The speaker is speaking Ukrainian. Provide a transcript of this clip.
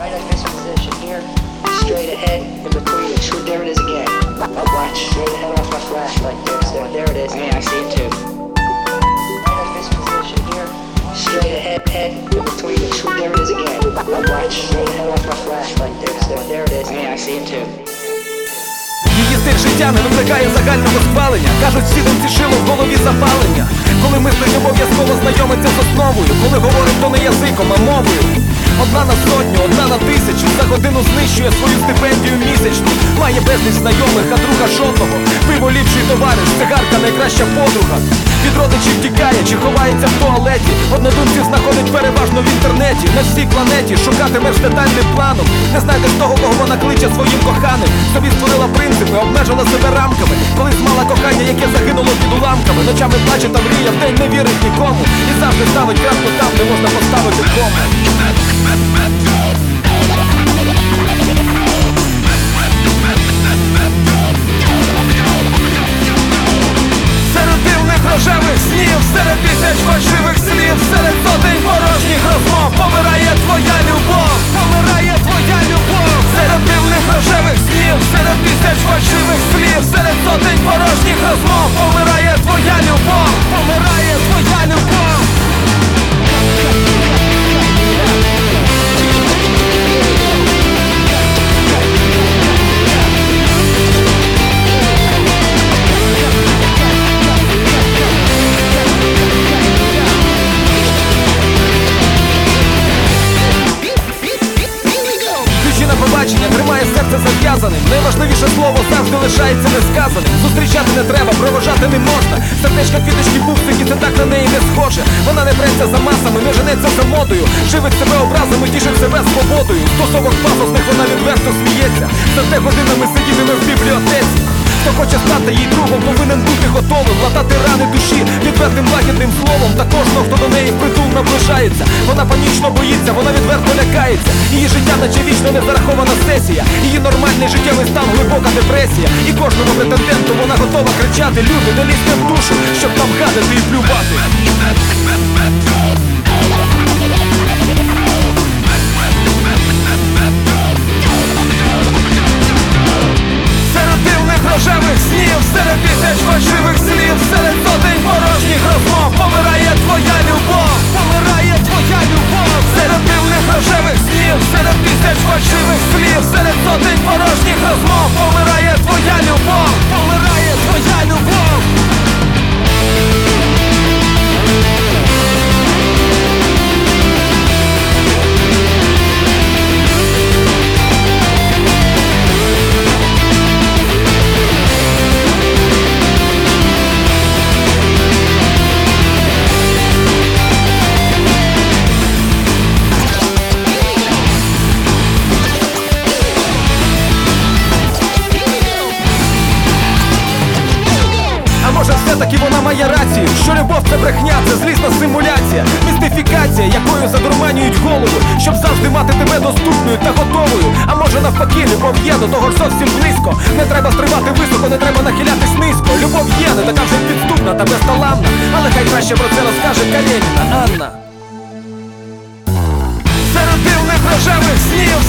Right at this position here, straight ahead, in between the two. There it is again. Up, watch. Straight ahead off my flashlight. There, there, there it is. Yeah, I see it too. Right at this position here, straight ahead, head, in between the two. There it is again. Up, watch. Straight ahead off my flashlight. There, there, there it is. Yeah, I see it too. Її стиль життя не викликає загального схвалення. Кажуть, всі думці шило в голові запалення. Коли мислить обов'язково знайомиться з основою, коли говорить, то не язиком, а мовою. Одна на сотню, одна на тисячу, за годину знищує свою стипендію місячну. Має безліч знайомих, а друга жодного. Пиво ліпший товариш, цигарка найкраща подруга. Від родичів тікає чи ховається в туалеті. Однодумців знаходить переважно в інтернеті. На всій планеті шукатимеш детальним планом. Не знайдеш того, кого вона кличе своїм коханим. Собі створила принципи, обмежила себе рамками. Колись мала кохання, яке загинуло під уламками. Ночами плаче та мріє, вдень не вірить нікому. І завжди ставить крапку там, де можна поставити кому. Снів, серед Найважливіше слово завжди лишається несказаним. Зустрічати не треба, проважати не можна. Сердечка квіточки пупсики, це так на неї не схоже. Вона не треться за масами, не женеться за модою. Живить себе образами, тішить себе свободою. Стосовок пафосних вона відверто сміється. Зате годинами сидітиме в бібліотеці. Хто хоче стати їй другом, повинен бути готовим латати рани душі відвертим лагідним словом. Та кожного, хто до неї впритул наближається. Вона панічно боїться, вона відверто лякається. Її життя, наче вічно не зарахована сесія. Її нормальний життєвий стан, глибока депресія. І кожному претенденту вона готова кричати: Люди, не лізьте в душу, щоб там гадати і плювати. Все-таки вона має рацію, що любов це брехня, це злісна симуляція, містифікація, якою задурманюють голову, щоб завжди мати тебе доступною та готовою. А може навпаки, любов є до того ж зовсім близько. Не треба стрибати високо, не треба нахилятись низько. Любов є, не така вже підступна та безталанна. Але хай краще про це розкаже Калєніна Анна. Серед дивних рожевих снів,